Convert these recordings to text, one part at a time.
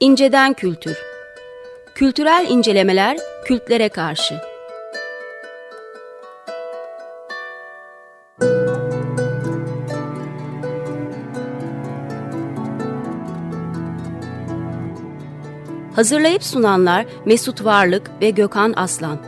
İnceden Kültür. Kültürel incelemeler kültlere karşı. Hazırlayıp sunanlar Mesut Varlık ve Gökhan Aslan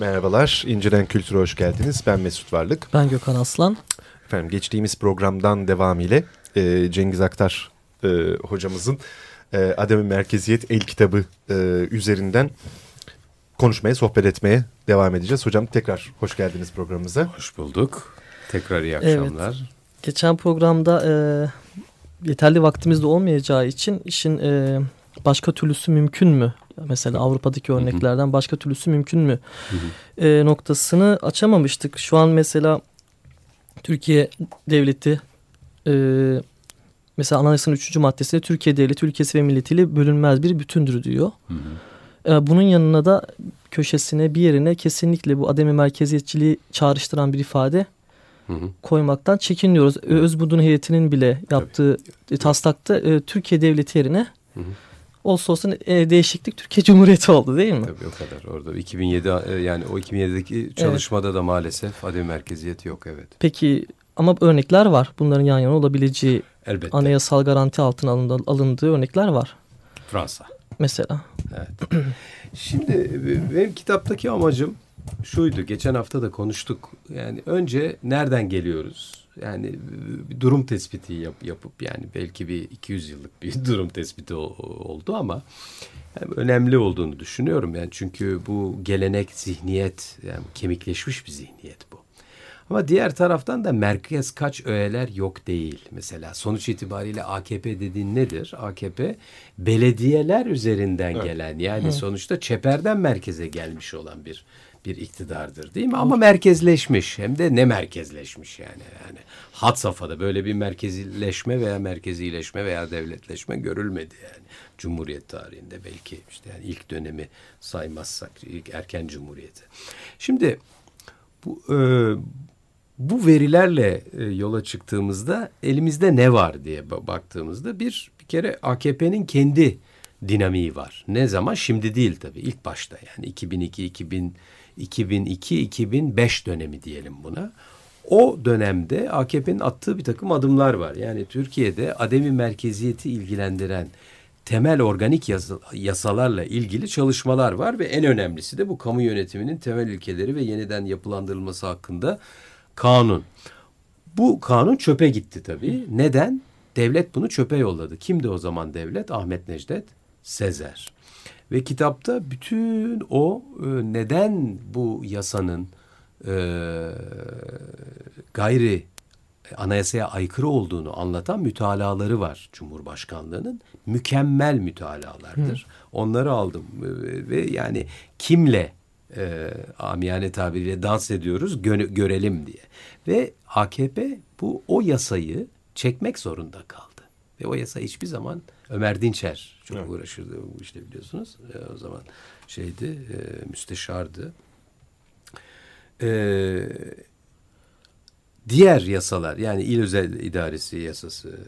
Merhabalar, İncelen Kültür'e hoş geldiniz. Ben Mesut Varlık. Ben Gökhan Aslan. Efendim geçtiğimiz programdan devam ile e, Cengiz Aktar e, hocamızın e, Adem-i Merkeziyet El kitabı e, üzerinden konuşmaya, sohbet etmeye devam edeceğiz. Hocam tekrar hoş geldiniz programımıza. Hoş bulduk. Tekrar iyi akşamlar. Evet. Geçen programda e, yeterli vaktimiz de olmayacağı için işin e, başka türlüsü mümkün mü Mesela Avrupa'daki örneklerden başka türlüsü mümkün mü e, noktasını açamamıştık. Şu an mesela Türkiye devleti e, mesela anayasanın üçüncü maddesinde Türkiye devleti ülkesi ve milletiyle bölünmez bir bütündür diyor. Hı hı. E, bunun yanına da köşesine bir yerine kesinlikle bu ademi merkeziyetçiliği çağrıştıran bir ifade hı hı. koymaktan çekiniyoruz. Özbudun heyetinin bile yaptığı Tabii. taslakta e, Türkiye devleti yerine hı hı olsa olsun e, değişiklik Türkiye Cumhuriyeti oldu değil mi? Tabii o kadar orada 2007 e, yani o 2007'deki çalışmada evet. da maalesef adem merkeziyeti yok evet. Peki ama örnekler var bunların yan yana olabileceği Elbette. anayasal garanti altına alındığı, alındığı örnekler var. Fransa. Mesela. Evet. Şimdi benim kitaptaki amacım şuydu. Geçen hafta da konuştuk. Yani önce nereden geliyoruz? Yani bir durum tespiti yap, yapıp yani belki bir 200 yıllık bir durum tespiti o- oldu ama yani önemli olduğunu düşünüyorum. Yani çünkü bu gelenek, zihniyet yani kemikleşmiş bir zihniyet bu. Ama diğer taraftan da merkez kaç öğeler yok değil. Mesela sonuç itibariyle AKP dediğin nedir? AKP belediyeler üzerinden gelen yani sonuçta çeperden merkeze gelmiş olan bir bir iktidardır değil mi? Ama merkezleşmiş hem de ne merkezleşmiş yani. Yani hat safhada böyle bir merkezileşme veya merkezileşme veya devletleşme görülmedi yani. Cumhuriyet tarihinde belki işte yani ilk dönemi saymazsak ilk erken cumhuriyeti. Şimdi bu e, bu verilerle e, yola çıktığımızda elimizde ne var diye ba- baktığımızda bir bir kere AKP'nin kendi dinamiği var. Ne zaman? Şimdi değil tabii. ilk başta yani 2002 2000 2002 2005 dönemi diyelim buna. O dönemde AKP'nin attığı bir takım adımlar var. Yani Türkiye'de ademi merkeziyeti ilgilendiren temel organik yasa- yasalarla ilgili çalışmalar var ve en önemlisi de bu kamu yönetiminin temel ilkeleri ve yeniden yapılandırılması hakkında kanun. Bu kanun çöpe gitti tabii. Neden? Devlet bunu çöpe yolladı. Kimdi o zaman devlet? Ahmet Necdet Sezer. Ve kitapta bütün o e, neden bu yasanın e, gayri anayasaya aykırı olduğunu anlatan mütalaları var Cumhurbaşkanlığının. Mükemmel mütalalardır. Onları aldım E, ve yani kimle e, amiyane tabiriyle dans ediyoruz gö- görelim diye. Ve AKP bu o yasayı çekmek zorunda kaldı. Ve o yasa hiçbir zaman Ömer Dinçer çok uğraşırdı bu işte biliyorsunuz. E, o zaman şeydi e, müsteşardı. Eee diğer yasalar yani il özel idaresi yasası,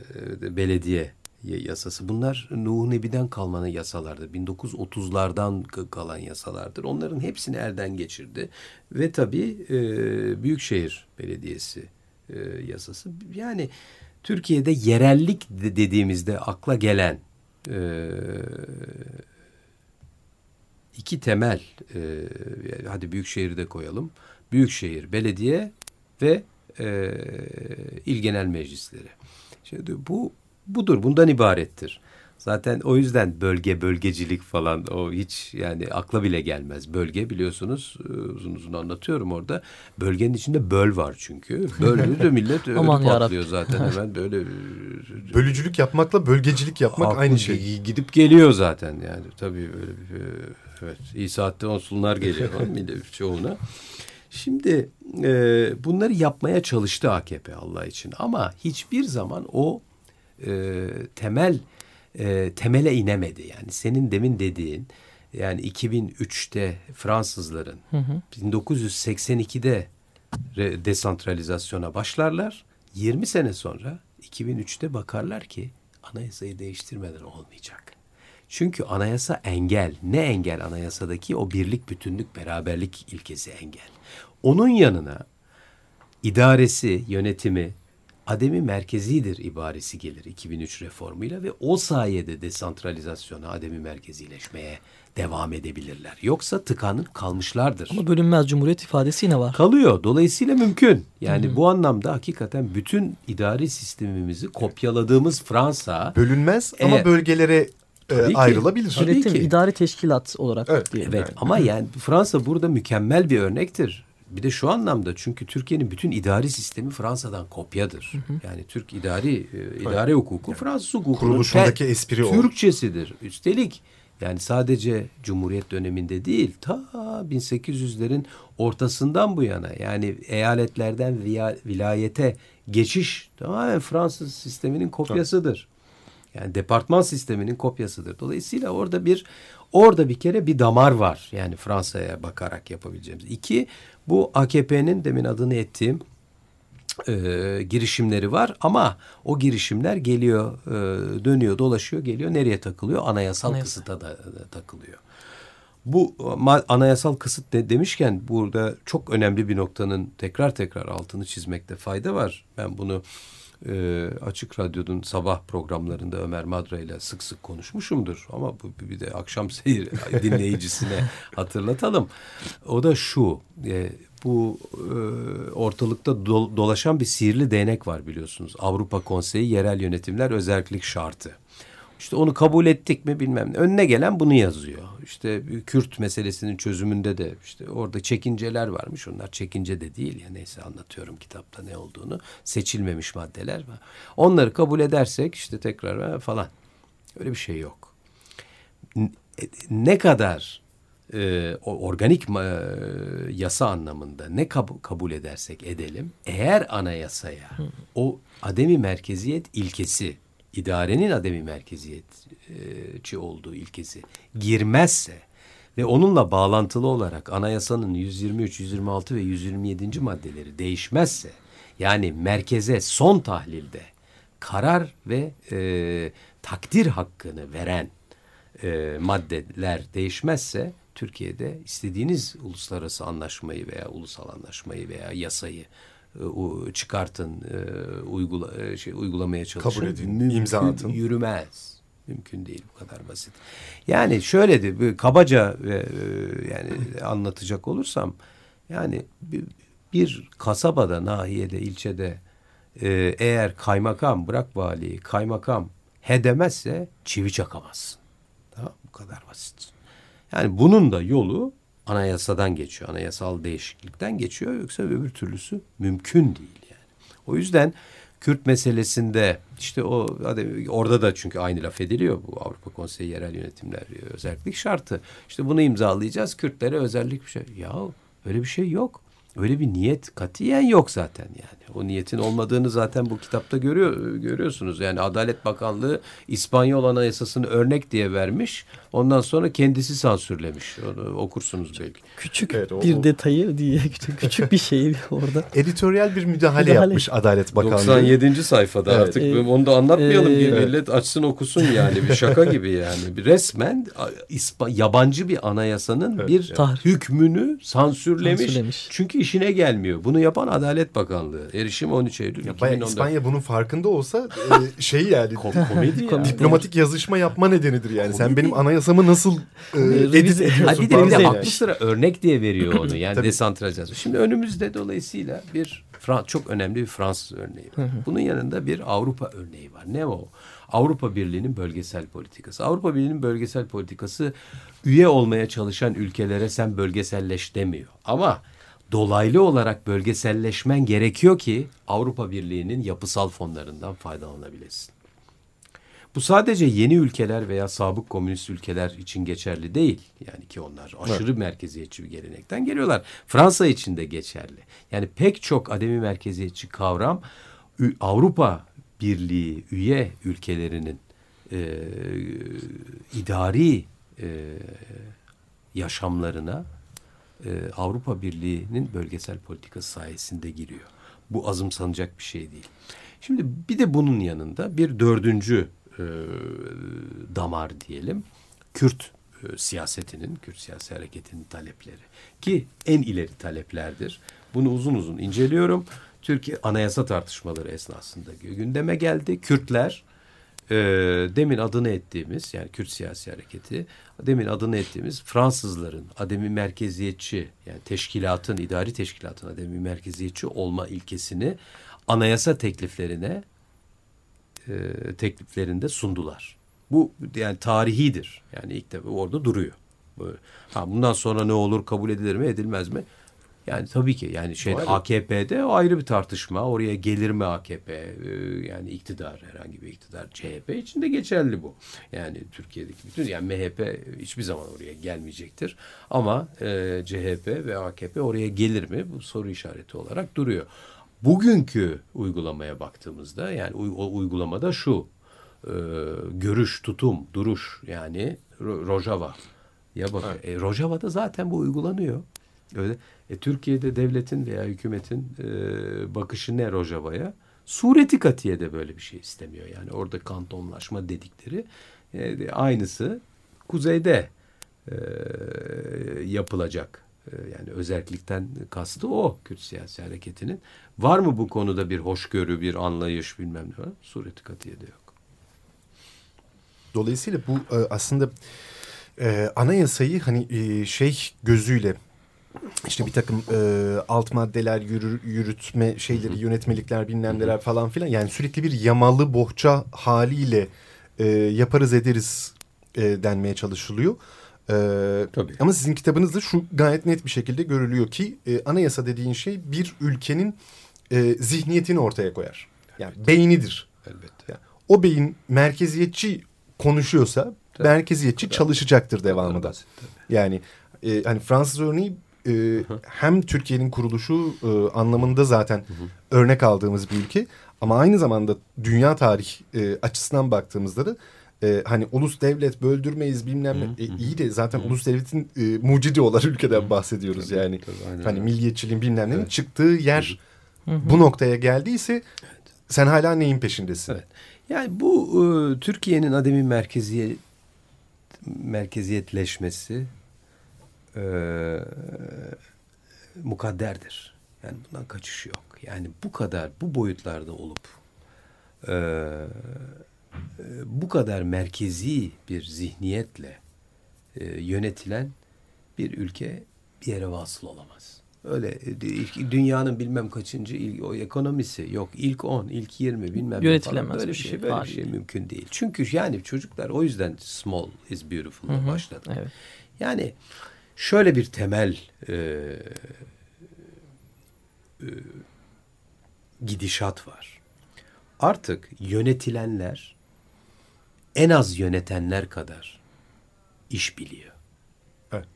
e, belediye yasası bunlar Nuh Nebi'den kalmanın yasalardır. 1930'lardan k- kalan yasalardır. Onların hepsini elden geçirdi. Ve tabii e, Büyükşehir Belediyesi e, yasası. Yani Türkiye'de yerellik de- dediğimizde akla gelen e, iki temel e, hadi Büyükşehir'i de koyalım. Büyükşehir, belediye ve e, il genel meclisleri. Şimdi bu budur, bundan ibarettir. Zaten o yüzden bölge, bölgecilik falan o hiç yani akla bile gelmez. Bölge biliyorsunuz e, uzun uzun anlatıyorum orada. Bölgenin içinde böl var çünkü. Böldü de millet öyle Aman patlıyor zaten hemen böyle. Bölücülük yapmakla bölgecilik yapmak Aklı aynı şey. gi- Gidip geliyor zaten yani. Tabii öyle bir, e, evet iyi saatte onsullar geliyor millet çoğuna. Şimdi e, bunları yapmaya çalıştı AKP Allah için ama hiçbir zaman o e, temel e, temele inemedi. Yani senin demin dediğin yani 2003'te Fransızların 1982'de re- desantralizasyona başlarlar. 20 sene sonra 2003'te bakarlar ki anayasayı değiştirmeden olmayacak. Çünkü anayasa engel. Ne engel anayasadaki o birlik, bütünlük, beraberlik ilkesi engel. Onun yanına idaresi, yönetimi ademi merkezidir ibaresi gelir 2003 reformuyla ve o sayede desantralizasyona, ademi merkezileşmeye devam edebilirler. Yoksa tıkanıp kalmışlardır. Ama bölünmez cumhuriyet ifadesi yine var. Kalıyor. Dolayısıyla mümkün. Yani bu anlamda hakikaten bütün idari sistemimizi kopyaladığımız Fransa Bölünmez ama Evet. bölgelere e, Tabii ki. ayrılabilir. Tabii Yönetim, ki. idari teşkilat olarak Evet. Evet ama yani Fransa burada mükemmel bir örnektir. Bir de şu anlamda çünkü Türkiye'nin bütün idari sistemi Fransa'dan kopyadır. Yani Türk idari e, idare hukuku Fransız hukukunun Kuruluşundaki espri o. Türkçesidir. Üstelik yani sadece Cumhuriyet döneminde değil ta 1800'lerin ortasından bu yana yani eyaletlerden viya- vilayete geçiş tamamen Fransız sisteminin kopyasıdır. Yani departman sisteminin kopyasıdır. Dolayısıyla orada bir orada bir kere bir damar var. Yani Fransa'ya bakarak yapabileceğimiz. İki, bu AKP'nin demin adını ettiğim e, girişimleri var ama o girişimler geliyor, e, dönüyor, dolaşıyor, geliyor. Nereye takılıyor? Anayasal Anayasa. kısıta da, da takılıyor. Bu anayasal kısıt de, demişken burada çok önemli bir noktanın tekrar tekrar altını çizmekte fayda var. Ben bunu e, Açık Radyo'nun sabah programlarında Ömer Madra ile sık sık konuşmuşumdur. Ama bu bir de akşam seyir dinleyicisine hatırlatalım. O da şu, e, bu e, ortalıkta do, dolaşan bir sihirli değnek var biliyorsunuz. Avrupa Konseyi Yerel Yönetimler Özellik Şartı. İşte onu kabul ettik mi bilmem ne. Önüne gelen bunu yazıyor. İşte Kürt meselesinin çözümünde de işte orada çekinceler varmış. Onlar çekince de değil ya neyse anlatıyorum kitapta ne olduğunu. Seçilmemiş maddeler var. Onları kabul edersek işte tekrar falan. Öyle bir şey yok. Ne kadar e, organik e, yasa anlamında ne kab kabul edersek edelim eğer anayasaya o ademi merkeziyet ilkesi idarenin ademi merkeziyetçi olduğu ilkesi girmezse ve onunla bağlantılı olarak anayasanın 123, 126 ve 127. maddeleri değişmezse yani merkeze son tahlilde karar ve e, takdir hakkını veren e, maddeler değişmezse Türkiye'de istediğiniz uluslararası anlaşmayı veya ulusal anlaşmayı veya yasayı çıkartın, e, uygula, e, şey, uygulamaya çalışın. Kabul edin, Mümkün, imza atın. Yürümez. Mümkün değil bu kadar basit. Yani şöyle de kabaca yani anlatacak olursam yani bir, kasabada, nahiyede, ilçede eğer kaymakam, bırak valiyi, kaymakam hedemezse çivi çakamazsın. Tamam Bu kadar basit. Yani bunun da yolu anayasadan geçiyor. Anayasal değişiklikten geçiyor. Yoksa öbür türlüsü mümkün değil yani. O yüzden Kürt meselesinde işte o orada da çünkü aynı laf ediliyor bu Avrupa Konseyi Yerel Yönetimler özellik şartı. İşte bunu imzalayacağız Kürtlere özellik bir şey. Ya öyle bir şey yok. Öyle bir niyet katiyen yok zaten yani. O niyetin olmadığını zaten bu kitapta görüyor görüyorsunuz. Yani Adalet Bakanlığı İspanyol Anayasası'nı örnek diye vermiş. Ondan sonra kendisi sansürlemiş. Onu okursunuz belki. Küçük evet, o, bir detayı diye küçük, küçük bir şeyi orada. Editoryal bir müdahale, müdahale yapmış Adalet Bakanlığı. 97. sayfada evet. artık ee, onu da anlatmayalım. E, millet açsın okusun yani. Bir şaka gibi yani. Bir resmen İspa, yabancı bir anayasanın evet, bir evet. hükmünü sansürlemiş. sansürlemiş. Çünkü işine gelmiyor. Bunu yapan Adalet Bakanlığı. Erişim 13 Eylül ya 2014. İspanya bunun farkında olsa e, şey yani. Kom komedi ya. Diplomatik yazışma yapma nedenidir yani. Komedi. Sen benim anayasamı nasıl e, edit ediyorsun? Bir de, bir de 60 lira örnek diye veriyor onu. Yani desantralizasyon. Şimdi önümüzde dolayısıyla bir çok önemli bir Fransız örneği var. Bunun yanında bir Avrupa örneği var. Ne o? Avrupa Birliği'nin bölgesel politikası. Avrupa Birliği'nin bölgesel politikası üye olmaya çalışan ülkelere sen bölgeselleş demiyor. Ama dolaylı olarak bölgeselleşmen gerekiyor ki Avrupa Birliği'nin yapısal fonlarından faydalanabilesin. Bu sadece yeni ülkeler veya sabık komünist ülkeler için geçerli değil. Yani ki onlar aşırı evet. merkeziyetçi bir gelenekten geliyorlar. Fransa için de geçerli. Yani pek çok ademi merkeziyetçi kavram Avrupa Birliği üye ülkelerinin e, idari e, yaşamlarına e, Avrupa Birliği'nin bölgesel politikası sayesinde giriyor. Bu azımsanacak bir şey değil. Şimdi bir de bunun yanında bir dördüncü e, damar diyelim. Kürt e, siyasetinin, Kürt siyasi hareketinin talepleri. Ki en ileri taleplerdir. Bunu uzun uzun inceliyorum. Türkiye anayasa tartışmaları esnasında gündeme geldi. Kürtler e, demin adını ettiğimiz yani Kürt siyasi hareketi demin adını ettiğimiz Fransızların ademi merkeziyetçi yani teşkilatın idari teşkilatın ademi merkeziyetçi olma ilkesini anayasa tekliflerine e, tekliflerinde sundular. Bu yani tarihidir. Yani ilk defa orada duruyor. Böyle. Ha bundan sonra ne olur kabul edilir mi edilmez mi? Yani tabii ki yani şey AKP'de o ayrı bir tartışma. Oraya gelir mi AKP? Ee, yani iktidar herhangi bir iktidar CHP için de geçerli bu. Yani Türkiye'deki bütün yani MHP hiçbir zaman oraya gelmeyecektir. Ama e, CHP ve AKP oraya gelir mi? Bu soru işareti olarak duruyor. Bugünkü uygulamaya baktığımızda yani o uygulamada şu e, görüş, tutum, duruş yani Rojava. Ya bak evet. e, Rojava'da zaten bu uygulanıyor. Öyle. E, Türkiye'de devletin veya hükümetin e, bakışı ne Rojava'ya? Sureti katiye böyle bir şey istemiyor. Yani orada kantonlaşma dedikleri e, aynısı kuzeyde e, yapılacak E, yani özellikten kastı o Kürt siyasi hareketinin. Var mı bu konuda bir hoşgörü, bir anlayış bilmem ne? Sureti katiyede yok. Dolayısıyla bu e, aslında e, anayasayı hani e, şey gözüyle işte bir takım e, alt maddeler yürü, yürütme şeyleri yönetmelikler bilmem neler falan filan yani sürekli bir yamalı bohça haliyle e, yaparız ederiz e, denmeye çalışılıyor. E, Tabii. Ama sizin kitabınızda şu gayet net bir şekilde görülüyor ki e, anayasa dediğin şey bir ülkenin e, zihniyetini ortaya koyar. Yani beynidir. Elbette. Yani o beyin merkeziyetçi konuşuyorsa Tabii. merkeziyetçi çalışacaktır devamında. basit, tabii. Yani e, hani Fransız örneği e, hem Türkiye'nin kuruluşu e, anlamında zaten örnek aldığımız bir ülke ama aynı zamanda dünya tarih e, açısından baktığımızda da e, hani ulus devlet böldürmeyiz bilmem ne e, iyi de zaten ulus devletin e, mucidi olan ülkeden bahsediyoruz Tabii, yani. tabii, aynen hani milliyetçiliğin bilmem nenin Evet. çıktığı yer bu noktaya geldiyse sen hala neyin peşindesin? Evet. Yani bu e, Türkiye'nin ademi merkeziyet merkeziyetleşmesi e, mukadderdir. Yani bundan kaçış yok. Yani bu kadar bu boyutlarda olup e, e, bu kadar merkezi bir zihniyetle e, yönetilen bir ülke bir yere vasıl olamaz. Öyle e, ilk- dünyanın bilmem kaçıncı il, o ekonomisi yok ilk 10, ilk 20 bilmem ne Yönetilemez falan. Böyle bir şey, şey, böyle bir şey değil. mümkün değil. Çünkü yani çocuklar o yüzden small is beautiful'la başladı. Evet. Yani şöyle bir temel e, e, gidişat var. Artık yönetilenler en az yönetenler kadar iş biliyor. Evet.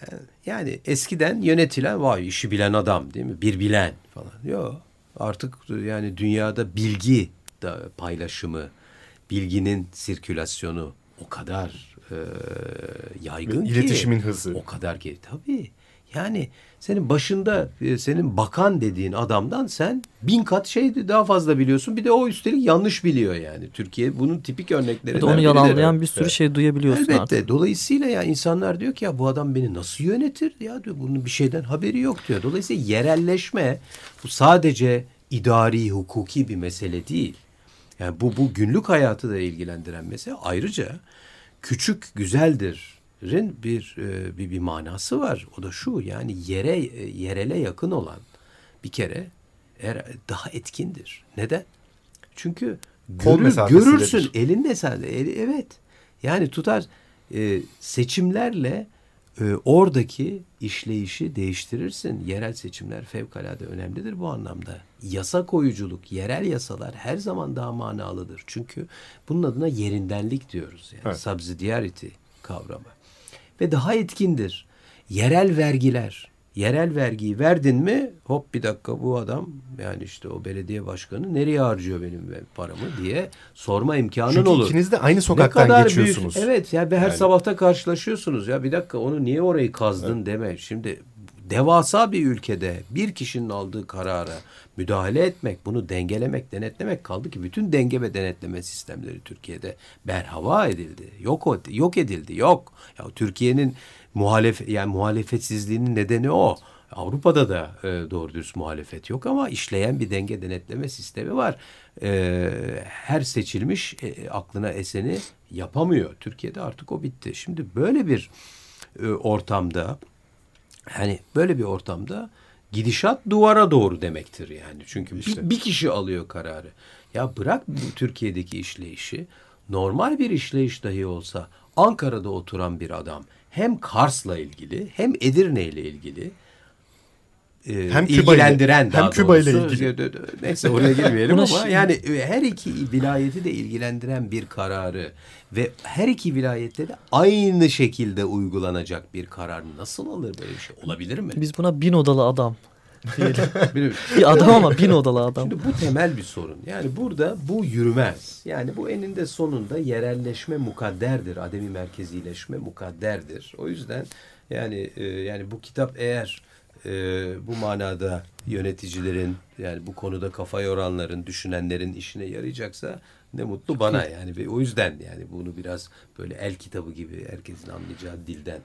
Yani, yani eskiden yönetilen vay işi bilen adam değil mi? Bir bilen falan. Yok. Artık yani dünyada bilgi da paylaşımı, bilginin sirkülasyonu o kadar e, yaygın Ve ki. iletişimin hızı. O kadar ki tabii. Yani senin başında e, senin bakan dediğin adamdan sen bin kat şey daha fazla biliyorsun. Bir de o üstelik yanlış biliyor yani. Türkiye bunun tipik örneklerinden da onu yalanlayan bir sürü Evet. şey duyabiliyorsun Elbette. artık. Dolayısıyla ya insanlar diyor ki ya bu adam beni nasıl yönetir? Ya diyor bunun bir şeyden haberi yok diyor. Dolayısıyla yerelleşme bu sadece idari, hukuki bir mesele değil. Yani bu bu günlük hayatı da ilgilendiren mesele. Ayrıca küçük güzeldir'in bir e, bir bir manası var. O da şu yani yere e, yerele yakın olan bir kere er, daha etkindir. Neden? Çünkü görür, görürsün elinde sen eli, evet. Yani tutar e, seçimlerle e, oradaki işleyişi değiştirirsin. Yerel seçimler fevkalade önemlidir bu anlamda. Yasa koyuculuk, yerel yasalar her zaman daha manalıdır. Çünkü bunun adına yerindenlik diyoruz. Yani Evet. subsidiarity kavramı. Ve daha etkindir. Yerel vergiler. Yerel vergiyi verdin mi hop bir dakika bu adam yani işte o belediye başkanı nereye harcıyor benim paramı diye sorma imkanın Çünkü olur. ikiniz de aynı Ne sokaktan kadar geçiyorsunuz. Büyük, evet ya ve her Yani. sabahta karşılaşıyorsunuz ya bir dakika onu niye orayı kazdın deme. Şimdi devasa bir ülkede bir kişinin aldığı karara müdahale etmek, bunu dengelemek, denetlemek kaldı ki bütün denge ve denetleme sistemleri Türkiye'de berhava edildi. Yok yok edildi. Yok. Ya Türkiye'nin muhalef yani muhalefetsizliğinin nedeni o. Avrupa'da da e, doğru dürüst muhalefet yok ama işleyen bir denge denetleme sistemi var. E, her seçilmiş e, aklına eseni yapamıyor. Türkiye'de artık o bitti. Şimdi böyle bir e, ortamda hani böyle bir ortamda gidişat duvara doğru demektir yani. Çünkü bir, bir kişi alıyor kararı. Ya bırak bu Türkiye'deki işleyişi normal bir işleyiş dahi olsa Ankara'da oturan bir adam hem Kars'la ilgili hem Edirne ile ilgili e, Hem Küba ile- ilgilendiren daha hem Küba ile ilgili. Neyse oraya girmeyelim ama yani e, her iki vilayeti de ilgilendiren bir kararı ve her iki vilayette de aynı şekilde uygulanacak bir karar nasıl alır böyle bir şey? Olabilir mi? Biz buna bin odalı adam Bilmiyorum. bir adam ama bin odalı adam. Şimdi bu temel bir sorun. Yani burada bu yürümez. Yani bu eninde sonunda yerelleşme mukadderdir. Ademi merkezileşme mukadderdir. O yüzden yani e, yani bu kitap eğer e, bu manada yöneticilerin yani bu konuda kafa yoranların, düşünenlerin işine yarayacaksa ne mutlu bana yani ve o yüzden yani bunu biraz böyle el kitabı gibi herkesin anlayacağı dilden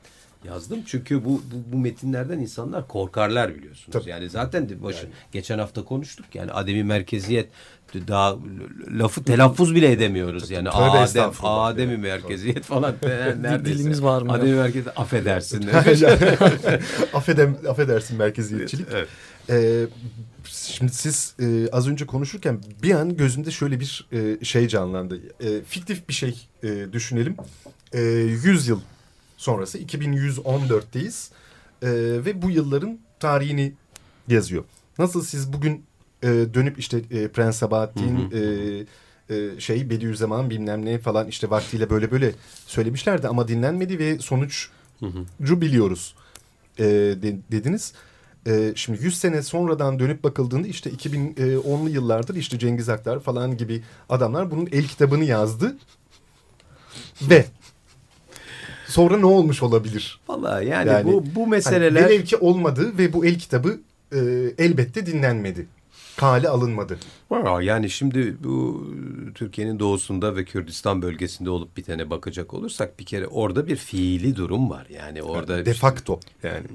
Yazdım çünkü bu, bu, bu metinlerden insanlar korkarlar biliyorsunuz. Tabii. Yani zaten de başı, geçen hafta konuştuk yani ademi merkeziyet daha lafı telaffuz bile edemiyoruz. Yani Tövbe Adem. Ademi merkeziyet falan neredeyse. dilimiz var mı? Ademi merkeziyet affedersin. Affedersin merkeziyetçilik. Evet. Ee, şimdi siz e, az önce konuşurken bir an gözümde şöyle bir e, şey canlandı. E, fiktif bir şey e, düşünelim. E, 100 yıl sonrası 2114'teyiz E, ve bu yılların tarihini yazıyor. Nasıl siz bugün e, dönüp işte e, Prens Sabahattin e, e, şey Bediüzzaman bilmem ne falan işte vaktiyle böyle böyle söylemişlerdi ama dinlenmedi ve sonucu biliyoruz e, de- dediniz. E, şimdi 100 sene sonradan dönüp bakıldığında işte 2010'lu yıllardır işte Cengiz Aktar falan gibi adamlar bunun el kitabını yazdı. Ve sonra ne olmuş olabilir? Vallahi yani, Yani bu, bu meseleler... Hani velev ki olmadı ve bu el kitabı e, elbette dinlenmedi. Kale alınmadı. Var yani şimdi bu Türkiye'nin doğusunda ve Kürdistan bölgesinde olup bitene bakacak olursak bir kere orada bir fiili durum var. Yani orada De facto yani.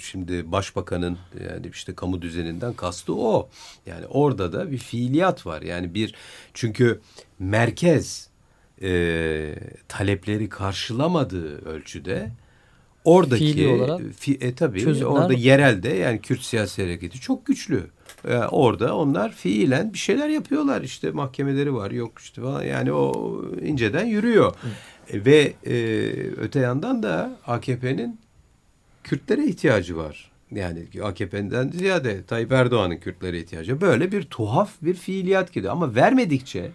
şimdi başbakanın yani işte kamu düzeninden kastı o. Yani orada da bir fiiliyat var. Yani bir çünkü merkez e, talepleri karşılamadığı ölçüde oradaki Fiili olarak fi, e, tabii çözümler- orada yerelde yani Kürt siyasi hareketi çok güçlü. Yani orada onlar fiilen bir şeyler yapıyorlar işte mahkemeleri var yok işte falan yani o inceden yürüyor. E, ve e, öte yandan da AKP'nin Kürtlere ihtiyacı var. Yani AKP'den ziyade Tayyip Erdoğan'ın Kürtlere ihtiyacı. Böyle bir tuhaf bir fiiliyat gidiyor. Ama vermedikçe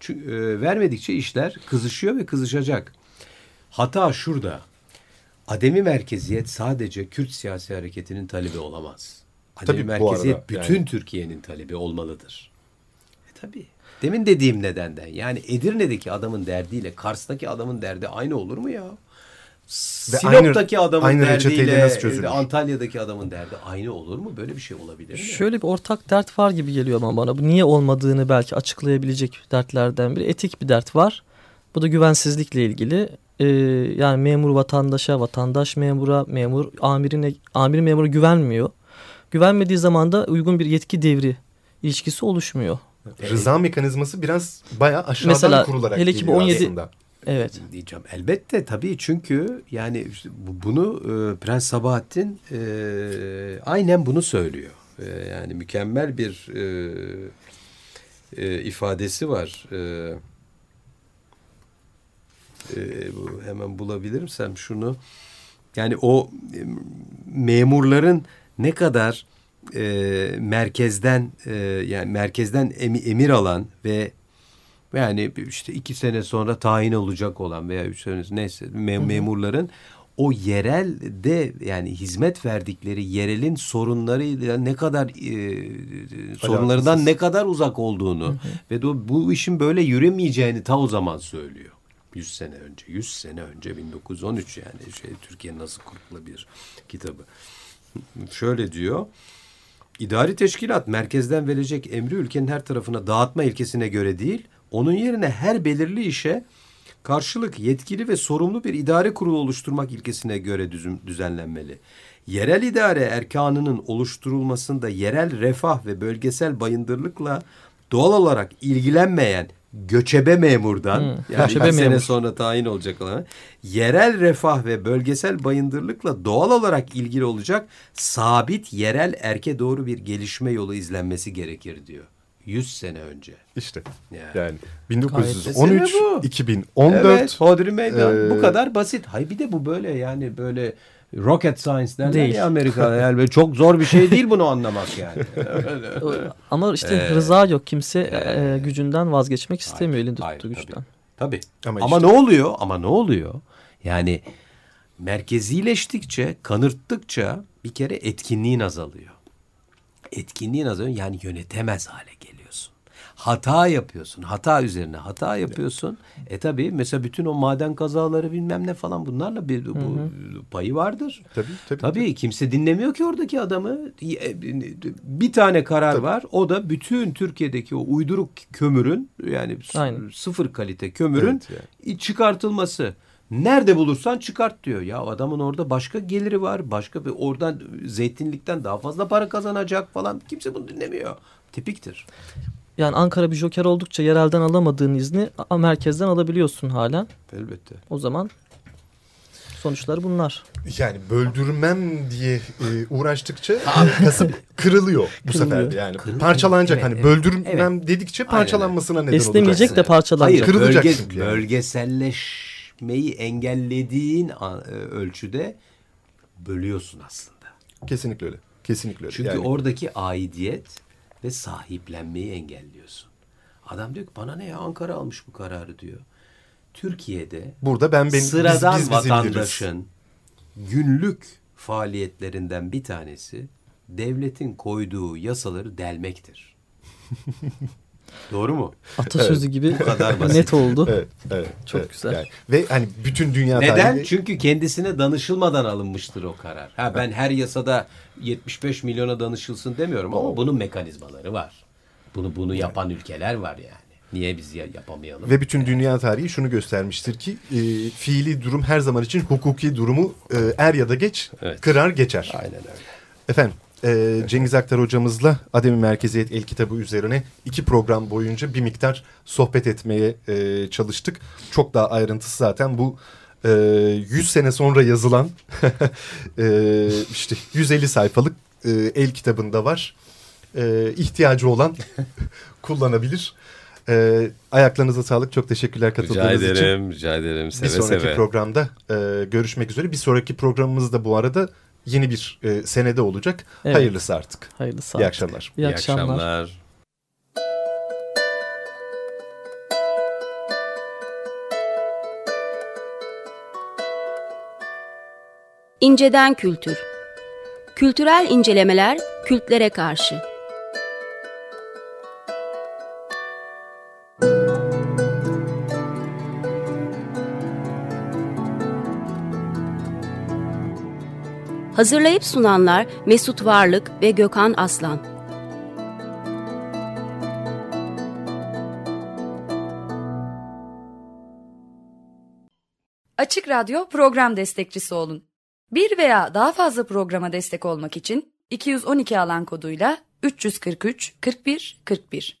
çü- e, vermedikçe işler kızışıyor ve kızışacak. Hata şurada. Ademi merkeziyet sadece Kürt siyasi hareketinin talebi olamaz. Ademi Tabii, bu merkeziyet arada bütün yani. Türkiye'nin talebi olmalıdır. E tabii. Demin dediğim nedenden yani Edirne'deki adamın derdiyle Kars'taki adamın derdi aynı olur mu ya? Sinop'taki aynı- adamın aynı derdiyle nasıl çözülür? e, Antalya'daki adamın derdi aynı olur mu? Böyle bir şey olabilir mi? Şöyle bir ortak dert var gibi geliyor ama bana. Bu niye olmadığını belki açıklayabilecek dertlerden biri. Etik bir dert var. Bu da güvensizlikle ilgili. Ee, yani memur vatandaşa, vatandaş memura, memur amirine, amir memura güvenmiyor. Güvenmediği zaman da uygun bir yetki devri ilişkisi oluşmuyor. Rıza mekanizması biraz bayağı aşağıdan Mesela kurularak hele ki bu geliyor 17 aslında. Evet. Diyeceğim elbette tabii çünkü yani bunu e, Prens Sabahattin e, aynen bunu söylüyor. E, yani mükemmel bir e, e, ifadesi var. E, e, bu hemen bulabilirsem şunu. Yani o e, memurların ne kadar e, merkezden e, yani merkezden emi- emir alan ve yani işte iki sene sonra tayin olacak olan veya üç sene neyse me- memurların o yerelde yani hizmet verdikleri yerelin sorunlarıyla ne kadar e, sorunlarından ne kadar uzak olduğunu ve de bu işin böyle yürümeyeceğini ta o zaman söylüyor. 100 sene önce, 100 sene önce 1913 yani şey Türkiye nasıl kurulabilir kitabı. Şöyle diyor. İdari teşkilat merkezden verecek emri ülkenin her tarafına dağıtma ilkesine göre değil, onun yerine her belirli işe karşılık yetkili ve sorumlu bir idare kurulu oluşturmak ilkesine göre düzenlenmeli. Yerel idare erkanının oluşturulmasında yerel refah ve bölgesel bayındırlıkla doğal olarak ilgilenmeyen göçebe memurdan Hı, yani göçebe sene memur. sonra tayin olacak olan yerel refah ve bölgesel bayındırlıkla doğal olarak ilgili olacak sabit yerel erke doğru bir gelişme yolu izlenmesi gerekir diyor. 100 sene önce. İşte Yani. yani Mesele 1913 bu. 2014 Evet, Hodri Meydan. bu Ee, kadar basit. Hay bir de bu böyle yani böyle rocket science derler Değil. ya Amerika'da. Yani böyle çok zor bir şey değil bunu anlamak yani. Ama işte Ee, rıza yok. Kimse e, gücünden vazgeçmek istemiyor Hayır, elinde tuttuğu tabii. güçten. Tabii. Ama Ama, işte- ne oluyor? Ama ne oluyor? Yani merkezileştikçe, kanırttıkça bir kere etkinliğin azalıyor. Etkinliğin azalıyor yani yönetemez hale geliyorsun. Hata yapıyorsun. Hata üzerine hata yapıyorsun. E tabii mesela bütün o maden kazaları bilmem ne falan bunlarla bir bu payı vardır. Tabii, tabii, Tabii kimse dinlemiyor ki oradaki adamı. E, Bir tane karar var. O da bütün Türkiye'deki o uyduruk kömürün yani Aynen. sıfır kalite kömürün Evet, çıkartılması. Nerede bulursan çıkart diyor. Ya adamın orada başka geliri var. Başka bir oradan zeytinlikten daha fazla para kazanacak falan. Kimse bunu dinlemiyor. Tipiktir. Yani Ankara bir joker oldukça yerelden alamadığın izni merkezden alabiliyorsun halen. Elbette. O zaman sonuçları bunlar. Yani böldürmem diye e, uğraştıkça kasıp kırılıyor bu Kırılıyor. sefer de yani. Kırılıyor. Parçalanacak Evet, hani evet. böldürmem dedikçe parçalanmasına neden Esnemeyecek olacaksın. de parçalanacak. Hayır, Kırılacak bölge, çünkü yani. bölgeselleşmeyi engellediğin e, ölçüde bölüyorsun aslında. Kesinlikle öyle. Kesinlikle öyle. Çünkü yani, oradaki aidiyet ve sahiplenmeyi engelliyorsun. Adam diyor ki bana ne ya Ankara almış bu kararı diyor. Türkiye'de burada ben ben sıradan biz, biz biliriz. vatandaşın günlük faaliyetlerinden bir tanesi devletin koyduğu yasaları delmektir. Doğru mu? Atasözü gibi kadar basit. net oldu. Evet, evet, Çok evet. güzel. Yani, ve hani bütün dünya Neden? tarihinde- Çünkü kendisine danışılmadan alınmıştır o karar. Ha ben her yasada 75 milyona danışılsın demiyorum ama bunun mekanizmaları var. Bunu bunu yapan ülkeler var yani. Niye biz ya- yapamayalım? Ve bütün dünya tarihi şunu göstermiştir ki e, fiili durum her zaman için hukuki durumu e, er ya da geç Evet. kırar geçer. Aynen öyle. Efendim e, Cengiz Aktar hocamızla Ademi Merkeziyet El kitabı üzerine iki program boyunca bir miktar sohbet etmeye e, çalıştık. Çok daha ayrıntısı zaten bu e, 100 sene sonra yazılan e, işte 150 sayfalık e, el kitabında var. E, ihtiyacı olan kullanabilir. E, ayaklarınıza sağlık. Çok teşekkürler Rica katıldığınız için. ederim, rica ederim. Seve Bir sonraki seve. programda e, görüşmek üzere. Bir sonraki programımız da bu arada yeni bir e, senede olacak. Evet. Hayırlısı artık. Hayırlısı. İyi artık. akşamlar. İyi akşamlar. İnceden Kültür Kültürel incelemeler kültlere karşı. Hazırlayıp sunanlar Mesut Varlık ve Gökhan Aslan. Açık Radyo program destekçisi olun. Bir veya daha fazla programa destek olmak için 212 alan koduyla 343 41 41